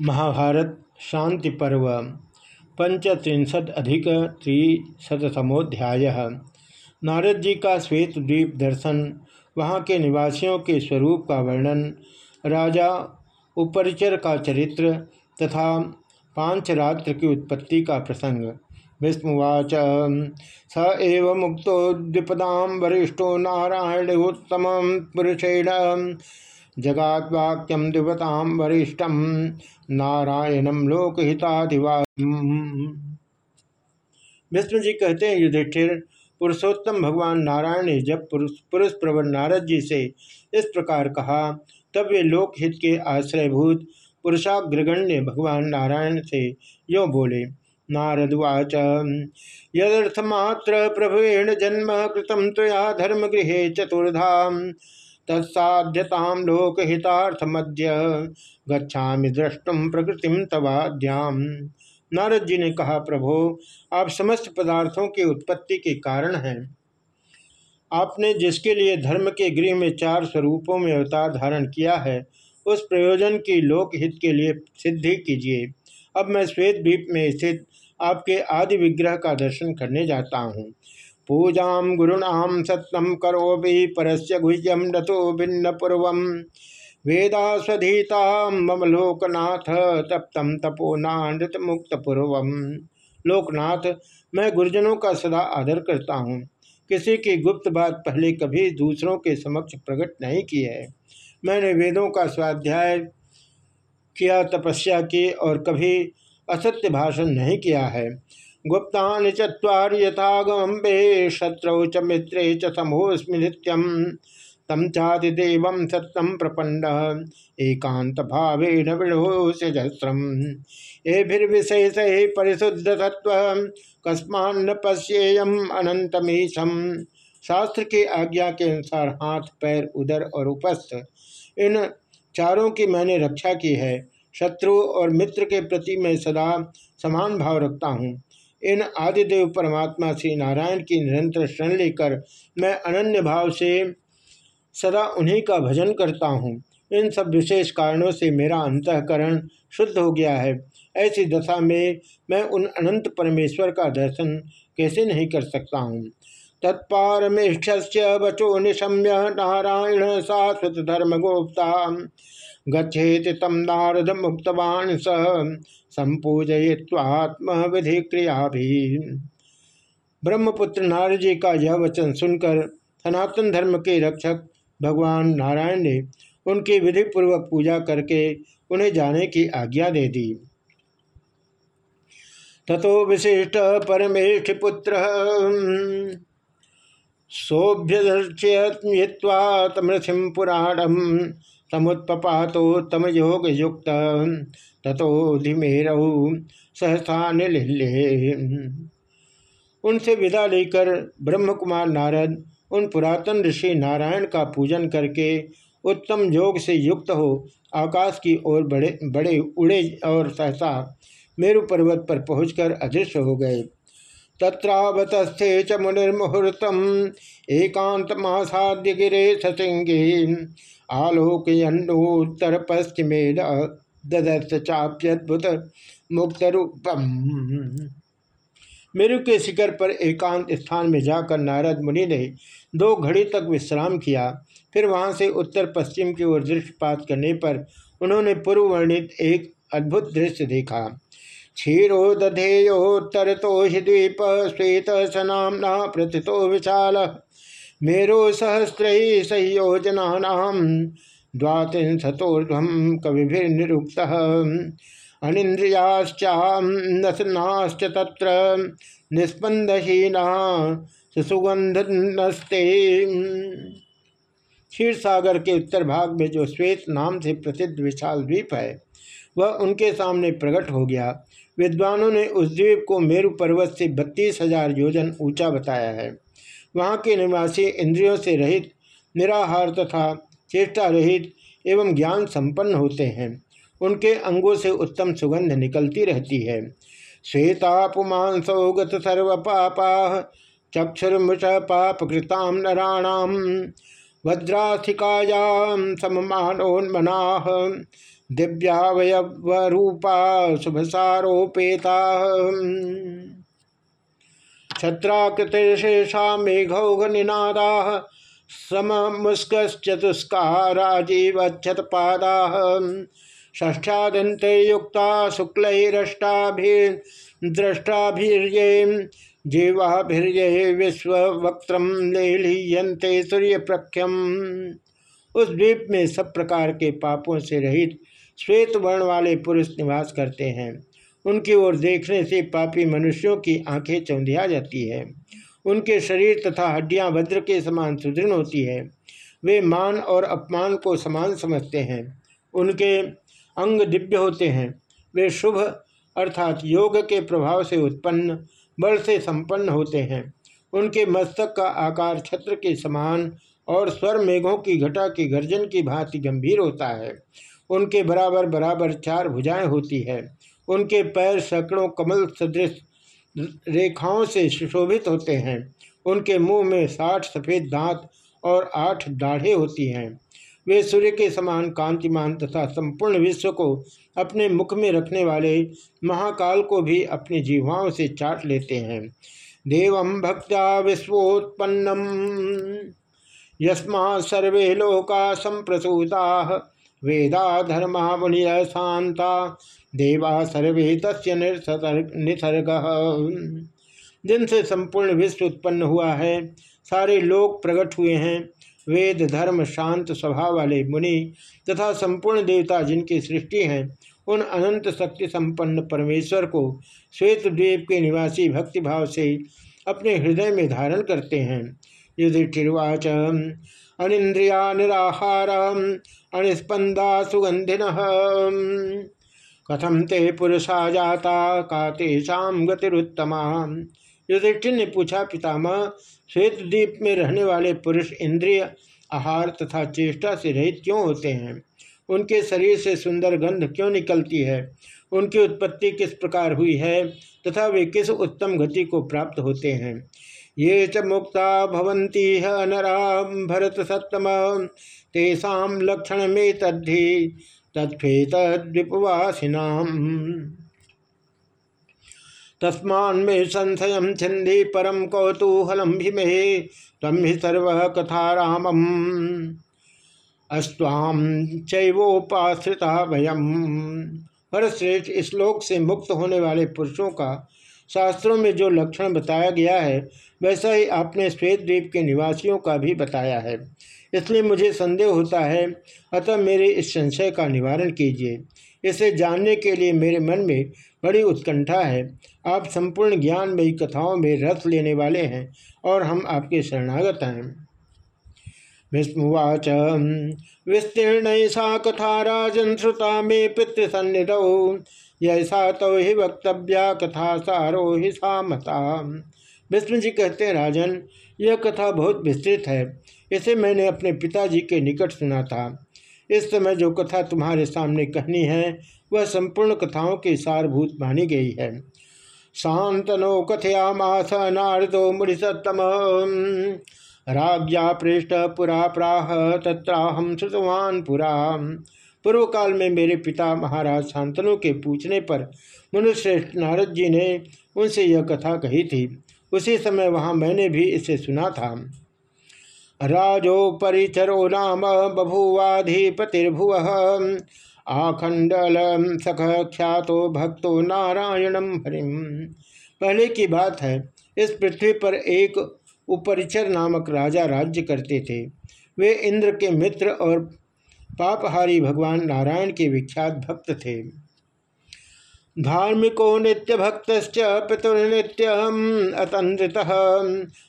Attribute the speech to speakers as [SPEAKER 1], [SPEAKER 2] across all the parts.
[SPEAKER 1] महाभारत शांति पर्व पंचत्रिंशद अधिक त्रिशतमोध्याय नारद जी का श्वेत द्वीप दर्शन, वहाँ के निवासियों के स्वरूप का वर्णन, राजा उपरिचर का चरित्र तथा पांचरात्र की उत्पत्ति का प्रसंग। विष्णुवाच, स एव मुक्तो द्विपदा वरिष्ठो नारायण उत्तम पुरुषेण। जगात्वाक्यम दिवताम वरिष्ठम नारायणम लोकहिताधिवा विष्णु जी कहते हैं, युधिष्ठिर, पुरुषोत्तम भगवान नारायण ने जब पुरुष पुरुष प्रवर नारद जी से इस प्रकार कहा, तब वे लोकहित के आश्रयभूत पुरुषाग्रगण्य भगवान नारायण से यो बोले नारदवाच यदर्थमात्र प्रभुण जन्म कृतम तया धर्मगृह चतुर्धाम। तत्साध्यताम लोकहितार्थमद्य गच्छा द्रष्टुम प्रकृतिम तवाद्याम नारद जी ने कहा, प्रभो, आप समस्त पदार्थों के उत्पत्ति के कारण हैं। आपने जिसके लिए धर्म के गृह में चार स्वरूपों में अवतार धारण किया है, उस प्रयोजन की लोकहित के लिए सिद्धि कीजिए। अब मैं श्वेत द्वीप में स्थित आपके आदि विग्रह का दर्शन करने जाता हूँ। पूजा गुरुणाम सत्यम करो भी परस्य गुह्यम नतो भिन्न पूर्व वेदा स्वधीता मम लोकनाथ तप्तम तपो मुक्त पूर्व लोकनाथ, मैं गुरुजनों का सदा आदर करता हूँ। किसी की गुप्त बात पहले कभी दूसरों के समक्ष प्रकट नहीं की है। मैंने वेदों का स्वाध्याय किया, तपस्या की और कभी असत्य भाषण नहीं किया है। गुप्ता चार यथागम बे शत्रौ च मित्रे च समोस्मि नित्यम। तम चादिदेव सत्यम प्रपंड एकांत भावेन विषोस्यस्रम एभिर्विशेष परिशुद्ध तत्व कस्मान पश्येयम अनंतमीशम शास्त्र की आज्ञा के अनुसार हाथ, पैर, उदर और उपस्थ। इन चारों की मैंने रक्षा की है। शत्रु और मित्र के प्रति मैं सदा समान भाव रखता हूँ। इन आदिदेव परमात्मा श्री नारायण की निरंतर शरण लेकर मैं अनन्य भाव से सदा उन्हीं का भजन करता हूँ। इन सब विशेष कारणों से मेरा अंतकरण शुद्ध हो गया है। ऐसी दशा में मैं उन अनंत परमेश्वर का दर्शन कैसे नहीं कर सकता हूँ? तत्पारमेष्ठ वचो निशम्य नारायण शाश्वत धर्म गोप्ता। गच्छेत तम नारद मुक्तवान स। संपूजय्वात्म विधि क्रिया भी ब्रह्मपुत्र नारद जी का यह वचन सुनकर सनातन धर्म के रक्षक भगवान नारायण ने उनकी विधि पूर्वक पूजा करके उन्हें जाने की आज्ञा दे दी। ततो विशिष्ट परमेष्ठ पुत्र सोभ्यदर्शय्वा तमृथिम पुराणम तमुत्पातोत्तम योग युक्त तथो धीमेरऊ सहसा उनसे विदा लेकर ब्रह्म कुमार नारद, उन पुरातन ऋषि नारायण का पूजन करके उत्तम योग से युक्त हो आकाश की ओर बड़े बड़े उड़े और सहसा मेरु पर्वत पर पहुंचकर अदृश्य हो गए। तत्रावतस्थे च मुनिर्मुहूर्तम एकांत मासाद्य गिरे ससिंगे। आलोकयन्नोत्तर पश्चिमे ददस्त चाप्यद्भुत मुक्त रूपम मेरु के शिखर पर एकांत स्थान में जाकर नारद मुनि ने दो घड़ी तक विश्राम किया। फिर वहाँ से उत्तर पश्चिम की ओर दृष्टिपात करने पर उन्होंने पूर्व वर्णित एक अद्भुत दृश्य देखा। क्षीरो दधेयोत्तर तो द्वीप, श्वेत सनामना प्रथितो विशाल। मेरो सहस्र संयोजना द्वांशतोर्धम कविभिर्निरुक्त। तत्र निस्पंदहीना सुगंधनस्ते क्षीर सागर के उत्तर भाग में जो श्वेत नाम से प्रसिद्ध विशाल द्वीप है, वह उनके सामने प्रकट हो गया। विद्वानों ने उस द्वीप को मेरु पर्वत से बत्तीस हज़ार योजन ऊँचा बताया है। वहाँ के निवासी इंद्रियों से रहित, निराहार तथा चेष्टा रहित एवं ज्ञान संपन्न होते हैं। उनके अंगों से उत्तम सुगंध निकलती रहती है। श्वेता पुमांसो गत सर्व पापा, चक्षुर्मुष पाप कृताम नराणाम वज्राथिकायाम सममानोन्मना, दिव्यावयवरूपा शुभसारोपेता। छत्राकृतिशेषा मेघौघ निनादा सममुस्कचतुष्का राजीवच्छतपादा ष्ठादंते युक्ता शुक्लरष्टाभिद्रष्टाभिर्ये जीवाभिर्ये विश्ववक्त्रम लेलीयंते सूर्य प्रख्यम उस द्वीप में सब प्रकार के पापों से रहित श्वेत वर्ण वाले पुरुष निवास करते हैं। उनकी ओर देखने से पापी मनुष्यों की आँखें चौंधिया जाती है। उनके शरीर तथा हड्डियाँ वज्र के समान सुदृढ़ होती है। वे मान और अपमान को समान समझते हैं। उनके अंग दिव्य होते हैं। वे शुभ अर्थात योग के प्रभाव से उत्पन्न, बल से संपन्न होते हैं। उनके मस्तक का आकार छत्र के समान और स्वर मेघों की घटा की गर्जन की भांति गंभीर होता है। उनके बराबर बराबर चार भुजाएँ होती है। उनके पैर सैकड़ों कमल सदृश रेखाओं से सुशोभित होते हैं। उनके मुँह में साठ सफ़ेद दांत और आठ दाढ़े होती हैं। वे सूर्य के समान कांतिमान तथा संपूर्ण विश्व को अपने मुख में रखने वाले महाकाल को भी अपनी जीवाओं से चाट लेते हैं। देवम भक्त्या विश्वोत्पन्नम। यस्मा सर्वे लोका संप्रसूता। वेदा धर्मा मुनिय शांता देवा सर्वे तस्य निसर्ग। जिनसे संपूर्ण विश्व उत्पन्न हुआ है। सारे लोग प्रकट हुए हैं। वेद, धर्म, शांत स्वभाव वाले मुनि तथा संपूर्ण देवता जिनकी सृष्टि है, उन अनंत शक्ति संपन्न परमेश्वर को श्वेत द्वीप के निवासी भक्तिभाव से अपने हृदय में धारण करते हैं। युधिष्ठिर्वाच अनिंद्रिया निराहार अनिस्पंदा सुगंधिन कथम ते पुरुषा जाता, का तेषाम गतिरुत्तमा? युधिष्ठिर ने पूछा, पितामह श्वेत द्वीप में रहने वाले पुरुष इंद्रिय, आहार तथा चेष्टा से रहित क्यों होते हैं? उनके शरीर से सुंदर गंध क्यों निकलती है? उनकी उत्पत्ति किस प्रकार हुई है? तथा वे किस उत्तम गति को प्राप्त होते हैं? ये च मुक्ता भवंती है नरा भरत सत्तम तेषा लक्षण में तद्धि तत्फेत द्विपवासिनाम तस्मान्मे संशय छिंदी परम कौतूहलम भीमे तम ही सर्व कथा रामम अस्वाम चैवोपाश्रिता भयम परश्रेष्ठ श्लोक से मुक्त होने वाले पुरुषों का शास्त्रों में जो लक्षण बताया गया है वैसा ही आपने श्वेत द्वीप के निवासियों का भी बताया है। इसलिए मुझे संदेह होता है, अतः मेरे इस संशय का निवारण कीजिए। इसे जानने के लिए मेरे मन में बड़ी उत्कंठा है। आप संपूर्ण ज्ञानमयी कथाओं में रस लेने वाले हैं और हम आपके शरणागत हैं। विष्णुवाच विस्तीर्ण सा कथा राजन श्रुता मे पितृसन्निधौ। यैसा तो ही वक्तव्या कथा सारो ही सा मता विष्णु जी कहते हैं, राजन, यह कथा बहुत विस्तृत है। इसे मैंने अपने पिताजी के निकट सुना था। इस समय जो कथा तुम्हारे सामने कहनी है, वह संपूर्ण कथाओं की सारभूत मानी गई है। शांतनो कथयामास नारदो मुनिसतम राज्ञा पृष्ठ पुरा प्राह तत्राहम श्रुतवान पुरा। पूर्व काल में मेरे पिता महाराज शांतनु के पूछने पर मुनुश्रेष्ठ नारद जी ने उनसे यह कथा कही थी। उसी समय वहाँ मैंने भी इसे सुना था। राजो परिचरो नाम बभुवाधिपतिर्भुव। आखंडल सख ख्यातो भक्तो नारायणम हरिम पहले की बात है, इस पृथ्वी पर एक उपरिचर नामक राजा राज्य करते थे। वे इंद्र के मित्र और पापहारी भगवान नारायण के विख्यात भक्त थे। धार्मिको नित्य भक्त पितुर्नित्य अतंत्रित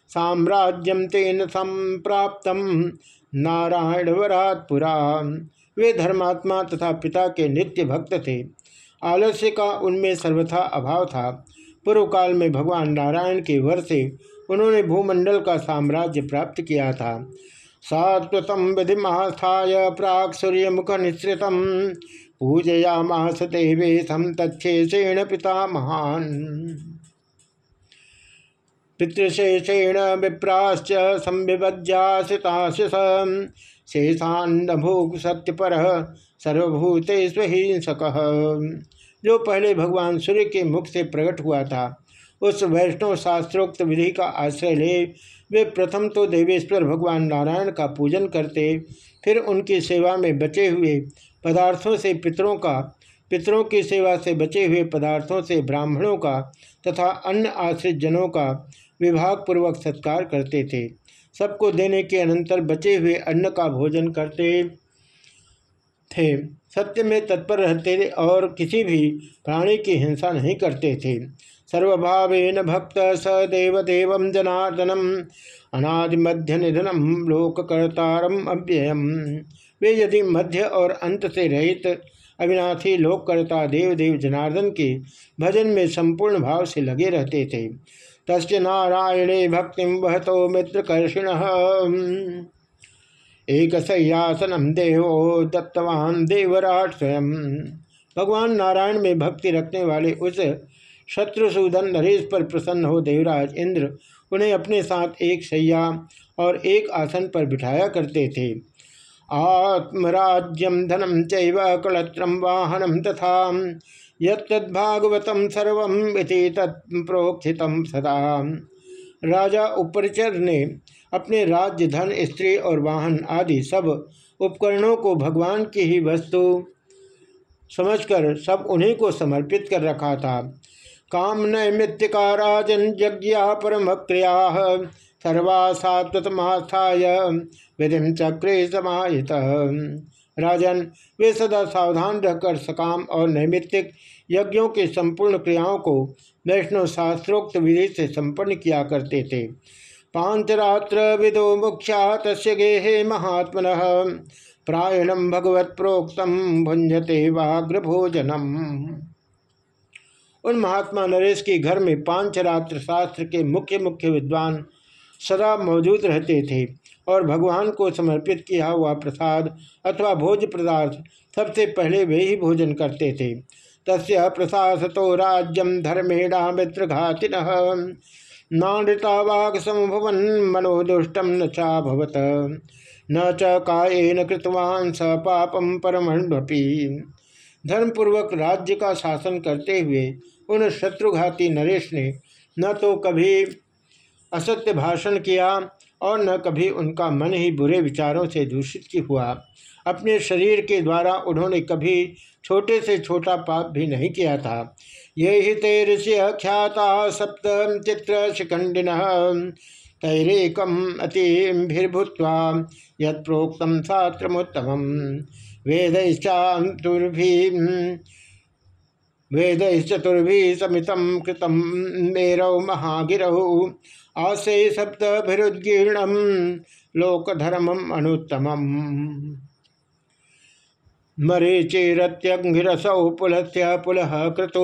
[SPEAKER 1] साम्राज्यम तेन संप्राप्त नारायण वरात पुरा। वे धर्मात्मा तथा पिता के नित्य भक्त थे। आलस्य का उनमें सर्वथा अभाव था। पूर्व काल में भगवान नारायण के वर से उन्होंने भूमंडल का साम्राज्य प्राप्त किया था। सात्वतम विधि महास्थाय प्राग सूर्य मुख निश्रितम पूजयामास देवेशम पिता महान। पितृशेषेण विप्राश्च संविभज्यासिताशिष शेषान्नभोग सत्यपर सर्वभूतेष्वहिंसक जो पहले भगवान सूर्य के मुख से प्रकट हुआ था, उस वैष्णव शास्त्रोक्त विधि का आश्रय ले, वे प्रथम तो देवेश्वर भगवान नारायण का पूजन करते, फिर उनकी सेवा में बचे हुए पदार्थों से पितरों का, पितरों की सेवा से बचे हुए पदार्थों से ब्राह्मणों का तथा अन्य आश्रित जनों का विभाग पूर्वक सत्कार करते थे। सबको देने के अनंतर बचे हुए अन्न का भोजन करते थे। सत्य में तत्पर रहते और किसी भी प्राणी की हिंसा नहीं करते थे। सर्वभावेन भक्त स देव जनार्दनम अनादि मध्य निधनम लोककर्तारम अव्ययम। वे यदि मध्य और अंत से रहित अविनाशी लोककर्ता देव देव जनार्दन के भजन में संपूर्ण भाव से लगे रहते थे। तस् नारायणे भक्ति वहतो मित्रकर्षिण। एक सयासनम देवो दत्तवान देवराट स्वयं भगवान नारायण में भक्ति रखने वाले उस शत्रुसूदन नरेश पर प्रसन्न हो देवराज इंद्र उन्हें अपने साथ एक सैया और एक आसन पर बिठाया करते थे। आत्मराज्यम धनम चैव कलत्रम वाहनम तथा यद्भागवतम सर्वम तत्प्रोक्षित सदा। राजा उपरिचर ने अपने राज्य, धन, स्त्री और वाहन आदि सब उपकरणों को भगवान की ही वस्तु समझकर सब उन्हीं को समर्पित कर रखा था। काम नैमित्तिका राजन यज्ञ परम क्रिया सर्वा सात्वतमास्थाय विधि चक्रे समाहित। राजन, वे सदा सावधान रहकर सकाम और नैमित्तिक यज्ञों की संपूर्ण क्रियाओं को वैष्णव शास्त्रोक्त विधि से संपन्न किया करते थे। पांचरात्र विदो मुख्या तस्य गेहे महात्मन प्रायणम भगवत प्रोक्तम भुंजते वाग्र भोजनम उन महात्मा नरेश के घर में पाँच रात्र शास्त्र के मुख्य मुख्य विद्वान सदा मौजूद रहते थे और भगवान को समर्पित किया हुआ प्रसाद अथवा भोज पदार्थ सबसे पहले वे ही भोजन करते थे। तस् प्रशासतो राज्यम धर्मेणा मित्रघातिन। नानृता वाग समभवन मनोदुष्टम न चाभवत न च कायेन कृतवान स पापम परमण्वपी। धर्मपूर्वक राज्य का शासन करते हुए उन शत्रुघाती नरेश ने न तो कभी असत्य भाषण किया और न कभी उनका मन ही बुरे विचारों से दूषित की हुआ। अपने शरीर के द्वारा उन्होंने कभी छोटे से छोटा पाप भी नहीं किया था। ये ही ते ऋषि ख्याता सप्त चित्र शिखंडिन तैरेकम अतिभिर्भूत्वा यत्प्रोक्तम शास्त्रमोत्तम वेद वेद चतुर्भि समित कृतम मेरौ महागिरौ। आसे सप्तभिरुद्गीर्णम लोकधर्मम अनुत्तम मरीचिरत्यंगिरसौ पुलस्य पुलः क्रतु।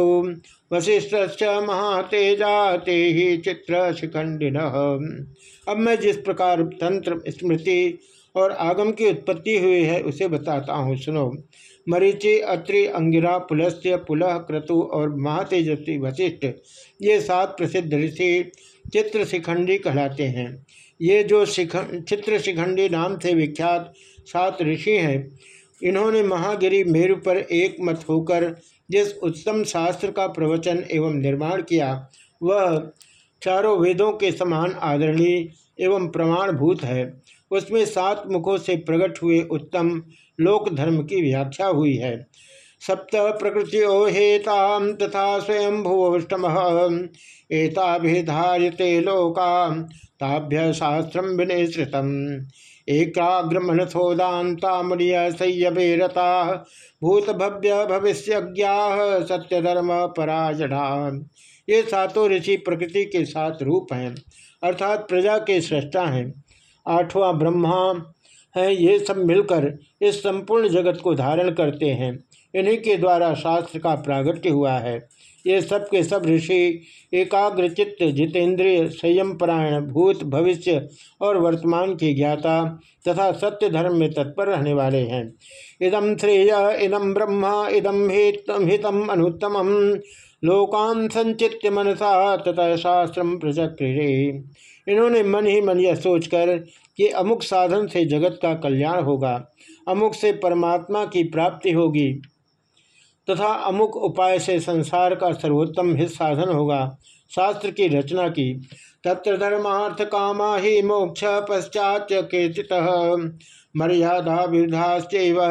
[SPEAKER 1] वशिष्ठ महातेजा ते ही चित्र शिखंडिन अब मैं जिस प्रकार तंत्र, स्मृति और आगम की उत्पत्ति हुई है, उसे बताता हूँ। सुनो। मरीचि, अत्रि, अंगिरा पुलस्त्य पुलह क्रतु और महातेजस्वी वशिष्ठ ये सात प्रसिद्ध ऋषि चित्र शिखंडी कहलाते हैं। ये जो शिख, चित्र शिखंडी नाम से विख्यात सात ऋषि हैं, इन्होंने महागिरी मेरु पर एक मत होकर जिस उत्तम शास्त्र का प्रवचन एवं निर्माण किया, वह चारों वेदों के समान आदरणीय एवं प्रमाणभूत है। उसमें सात मुखों से प्रकट हुए उत्तम लोक धर्म की व्याख्या हुई है। सप्त प्रकृतियो हेता तथा स्वयं भुवष्टम एताभिधार्यते लोका ताभ्य शास्त्रम विनिश्रितम एकाग्र मनसोदातामृय संयमे रता भूत भव्य भविष्य सत्यधर्म पराजढ़ा ये सातों ऋषि प्रकृति के सात रूप हैं, अर्थात प्रजा के सृष्टा हैं। आठवां ब्रह्मा हैं, ये सब मिलकर इस संपूर्ण जगत को धारण करते हैं। इन्हीं के द्वारा शास्त्र का प्रागट्य हुआ है। ये सब के सब ऋषि, एकाग्रचित्त, जितेंद्रिय संयम परायण भूत, भविष्य और वर्तमान की ज्ञाता तथा सत्य धर्म में तत्पर रहने वाले हैं। इदम श्रेय इदम ब्रह्म इदम हितम हितम अनुत्तम लोकान संचित्य मनसा तथा शास्त्र प्रचक्रे इन्होंने मन ही मन यह सोचकर कि अमुक साधन से जगत का कल्याण होगा, अमुक से परमात्मा की प्राप्ति होगी। तथा अमुक उपाय से संसार का सर्वोत्तम हित साधन होगा। शास्त्र की रचना की। तत्र धर्मार्थ कामा ही मोक्ष पश्चात केचित। मर्यादा विरुद्धाश्चैव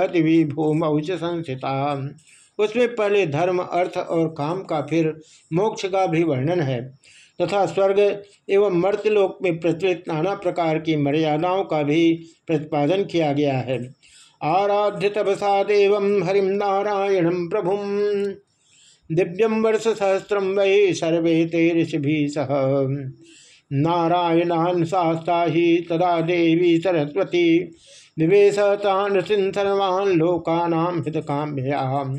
[SPEAKER 1] भूमौ संस्थिता। उसमें पहले धर्म, अर्थ और काम का फिर मोक्ष का भी वर्णन है। तथा स्वर्ग एवं मर्त्यलोक में प्रचलित नाना प्रकार की मर्यादाओं का भी प्रतिपादन किया गया है। आराध्य तपसा देव हरिम नारायण प्रभु। दिव्यम वर्ष सहस्रम वै सर्वे ते ऋषि सह। नारायणान शास्ता ही तदा देवी सरस्वती। निवेशतान सर्वान् लोकानाम हित काम्याम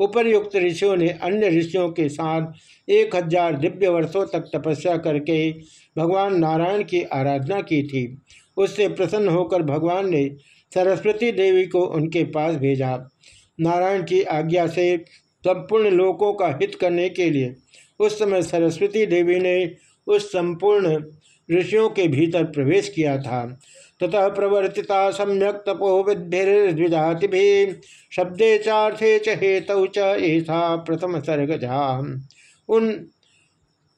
[SPEAKER 1] उपरयुक्त ऋषियों ने अन्य ऋषियों के साथ एक हज़ार दिव्य वर्षों तक तपस्या करके भगवान नारायण की आराधना की थी। उससे प्रसन्न होकर भगवान ने सरस्वती देवी को उनके पास भेजा। नारायण की आज्ञा से संपूर्ण लोकों का हित करने के लिए उस समय सरस्वती देवी ने उस संपूर्ण ऋषियों के भीतर प्रवेश किया था। ततः प्रवर्तिता सम्यक तपो भी शब्दे चार्थे च हेतु ऐसा प्रथम सर्गजा। उन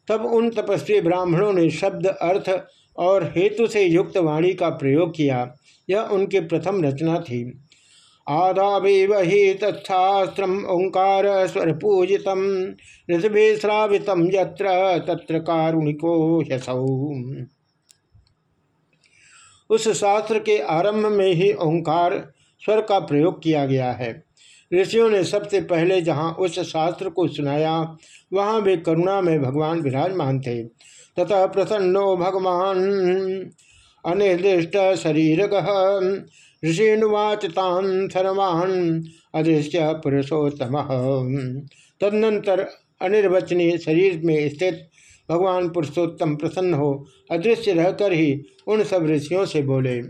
[SPEAKER 1] तब उन तपस्वी ब्राह्मणों ने शब्द अर्थ और हेतु से युक्त वाणी का प्रयोग किया। यह उनकी प्रथम रचना थी। आदावीव ही तत्शास्त्र ओंकार स्वर पूजित श्रावित यत्र तत्र कारुणिको यसौ उस शास्त्र के आरंभ में ही ओंकार स्वर का प्रयोग किया गया है। ऋषियों ने सबसे पहले जहाँ उस शास्त्र को सुनाया, वहाँ वे करुणा में भगवान विराजमान थे। तथा प्रसन्नो भगवान अनिर्दिष्ट शरीर ऋषिनुवाच तान सर्वान् अदृश्य पुरुषोत्तम। तदनंतर अनिर्वचनीय शरीर में स्थित भगवान पुरुषोत्तम प्रसन्न हो, अदृश्य रहकर ही उन सब ऋषियों से बोले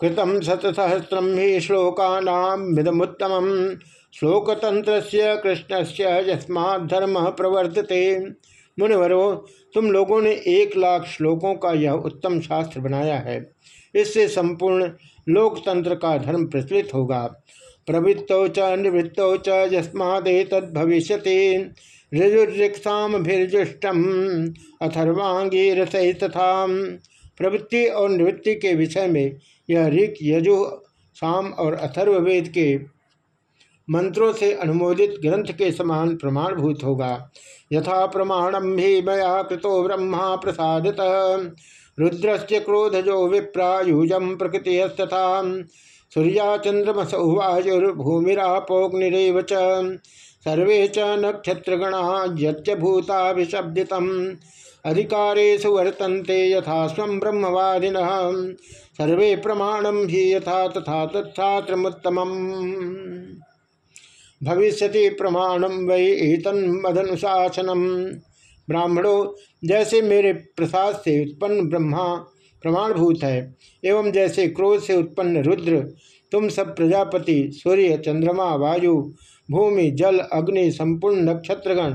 [SPEAKER 1] कृतम शतसहस्रम ही श्लोकानामिदमुत्तम श्लोकतंत्र कृष्ण से यस्माधर्म प्रवर्तते। मुनिवरो तुम लोगों ने एक लाख श्लोकों का यह उत्तम शास्त्र बनाया है। इससे संपूर्ण लोकतंत्र का धर्म प्रचलित होगा। प्रवृत्तौ च, निवृत्तौ च, यस्मादे तद भविष्य ऋजुरिक्साभिर्जुष्टम अथर्वांगी रसई तथा प्रवृत्ति और निवृत्ति के विषय में यह ऋक, यजु, साम और अथर्ववेद के मंत्रों से अनुमोदित ग्रंथ के समान प्रमाणभूत होगा। यथा प्रमाणम भी मया कृतो ब्रह्मा प्रसादत। रुद्रस्य क्रोधजो विप्रायुजम प्रकृतिस्तथा सूर्या चंद्रमस उवायुर्भूमिरापोग्निरेव सर्वे च नक्षत्रगणा यच्च भूताभिशब्दित अधिकारेशु वर्तन्ते यथा स्व ब्रह्मवादिन। सर्वे प्रमाणम ही यथा तथा तत्थात्रमुत्तम भविष्यति प्रमाणम वै एतन्मदनुशासनम ब्राह्मणों, जैसे मेरे प्रसाद से उत्पन्न ब्रह्मा प्रमाणभूत है, एवं जैसे क्रोध से उत्पन्न रुद्र, तुम सब प्रजापति, सूर्य, चंद्रमा, वायु, भूमि, जल, अग्नि, संपूर्ण नक्षत्रगण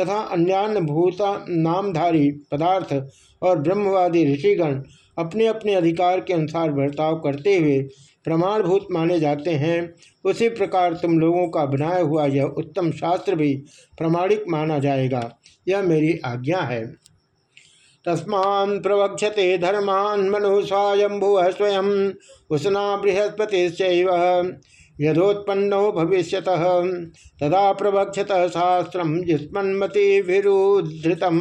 [SPEAKER 1] तथा अन्यान्य भूता, नामधारी पदार्थ और ब्रह्मवादी ऋषिगण अपने अपने अधिकार के अनुसार बर्ताव करते हुए प्रमाणभूत माने जाते हैं। उसी प्रकार तुम लोगों का बनाया हुआ यह उत्तम शास्त्र भी प्रमाणिक माना जाएगा। यह मेरी आज्ञा है। तस्मा प्रवक्षते धर्मान मनु स्वयंभु स्वयं उसना बृहस्पति यदोत्पन्नो भविष्य तदा प्रवक्षत शास्त्र जिस्मन्मतिभिरुद्धृतम।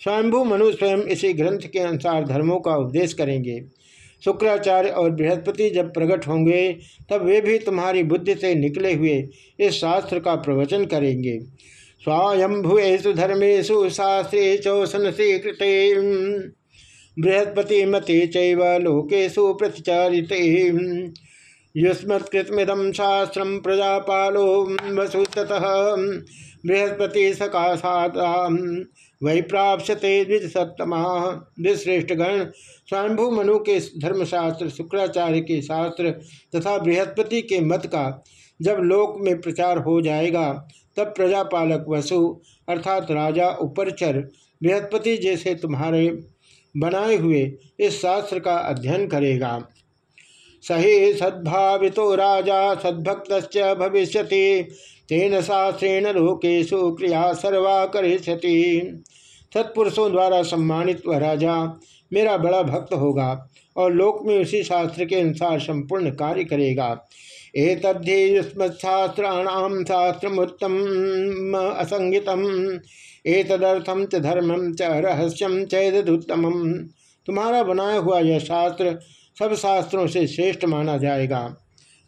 [SPEAKER 1] स्वयंभू मनु स्वयं इसी ग्रंथ के अनुसार धर्मों का उपदेश करेंगे। शुक्राचार्य और बृहस्पति जब प्रकट होंगे, तब वे भी तुम्हारी बुद्धि से निकले हुए इस शास्त्र का प्रवचन करेंगे। स्वायंभुएषु धर्मेशु शास्त्रे चौसन से कृते बृहस्पति मते चैव लोकेशु प्रतिचारित युष्मत्कृतमिदम शास्त्र प्रजापालो वसुत बृहस्पति सकाशा वही प्राप्यते द्विज सप्तमा द्विश्रेष्ठगण स्वयंभू मनु के धर्मशास्त्र, शुक्राचार्य के शास्त्र तथा बृहस्पति के मत का जब लोक में प्रचार हो जाएगा, तब प्रजापालक वसु, अर्थात राजा उपरचर, बृहस्पति जैसे तुम्हारे बनाए हुए इस शास्त्र का अध्ययन करेगा। सही सद्भावि तो राजा सद्भक्त भविष्य तेन शास्त्रेण लोकेशु क्रिया सर्वा करिष्यति। सत्पुरुषों द्वारा सम्मानित वह राजा मेरा बड़ा भक्त होगा और लोक में उसी शास्त्र के अनुसार संपूर्ण कार्य करेगा। एतद्धेयुष्मशास्त्राणाम शास्त्रमुत्तम असंगितम। एतदर्थम च धर्मम च रहस्यम चैदुत्तम तुम्हारा बनाया हुआ यह शास्त्र सब शास्त्रों से श्रेष्ठ माना जाएगा।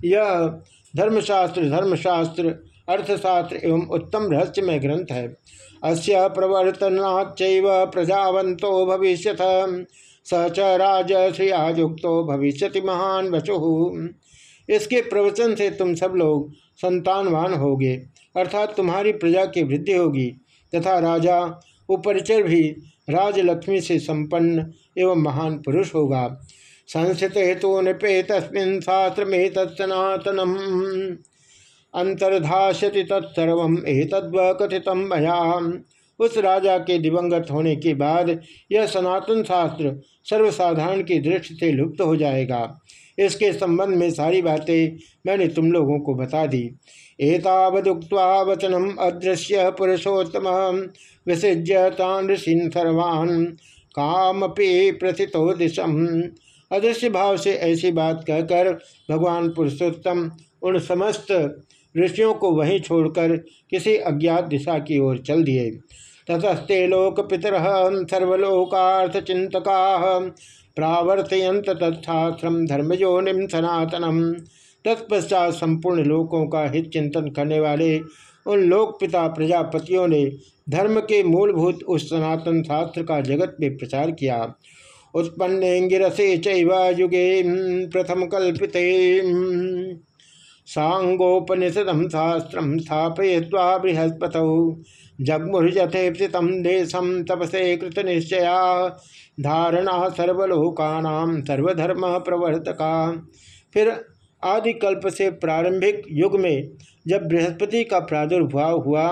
[SPEAKER 1] यह धर्मशास्त्र धर्मशास्त्र, अर्थशास्त्र एवं उत्तम रहस्यमय ग्रंथ है। अस्य प्रवर्तनाच प्रजावंतो भविष्य स च राज श्रियायुक्तो भविष्य महान वचु इसके प्रवचन से तुम सब लोग संतानवान होगे, अर्थात तुम्हारी प्रजा की वृद्धि होगी, तथा राजा उपरिचर भी राजलक्ष्मी से संपन्न एवं महान पुरुष होगा। संस्थित हेतु नृपे तस्मिन शास्त्र में तत्सनातनम अंतर्धाशति तत्सर्व एतद्व कथितम मया उस राजा के दिवंगत होने के बाद यह सनातन शास्त्र सर्वसाधारण की दृष्टि से लुप्त हो जाएगा। इसके संबंध में सारी बातें मैंने तुम लोगों को बता दी। एतावदुक्त्वा वचनम अदृश्य पुरुषोत्तम विसृज्य तान ऋषिन सर्वान्। कामपि दिशम अदृश्य भाव से ऐसी बात कहकर भगवान पुरुषोत्तम उन समस्त ऋषियों को वहीं छोड़कर किसी अज्ञात दिशा की ओर चल दिए। ततस्ते लोक पितर सर्वलोकार्थ चिंतका प्रावर्तयंत तत्थाश्रम धर्मयोनिम सनातनम। तत्पश्चात संपूर्ण लोकों का हित चिंतन करने वाले उन लोक पिता प्रजापतियों ने धर्म के मूलभूत उस सनातन शास्त्र का जगत में प्रचार किया। उत्पन्नेगिरसे चुगे प्रथम कल्पिते सांगोपनिषदम शास्त्र स्थापय्वा बृहस्पत जगमुर्जथे देशम तपसे कृत निश्चया धारणा सर्वलोकानाम सर्वधर्म प्रवर्तका फिर आदि कल्प से प्रारंभिक युग में जब बृहस्पति का प्रादुर्भाव हुआ,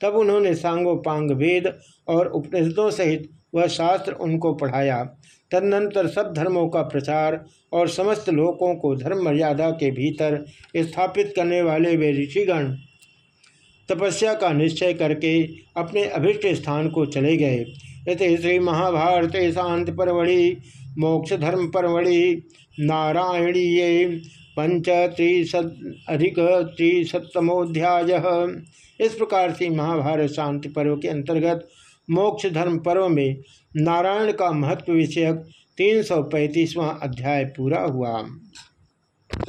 [SPEAKER 1] तब उन्होंने सांगोपांग वेद और उपनिषदों सहित वह शास्त्र उनको पढ़ाया। तदनंतर सब धर्मों का प्रचार और समस्त लोगों को धर्म मर्यादा के भीतर स्थापित करने वाले वे ऋषिगण तपस्या का निश्चय करके अपने अभिष्ट स्थान को चले गए। इस श्री महाभारत शांति परवड़ी मोक्ष धर्म परवड़ी नारायणीय पंच त्रिशत अधिक त्रिशतमोध्याय इस प्रकार से महाभारत शांति पर्व के अंतर्गत मोक्ष धर्म पर्व में नारायण का महत्व विषयक तीन सौ अध्याय पूरा हुआ।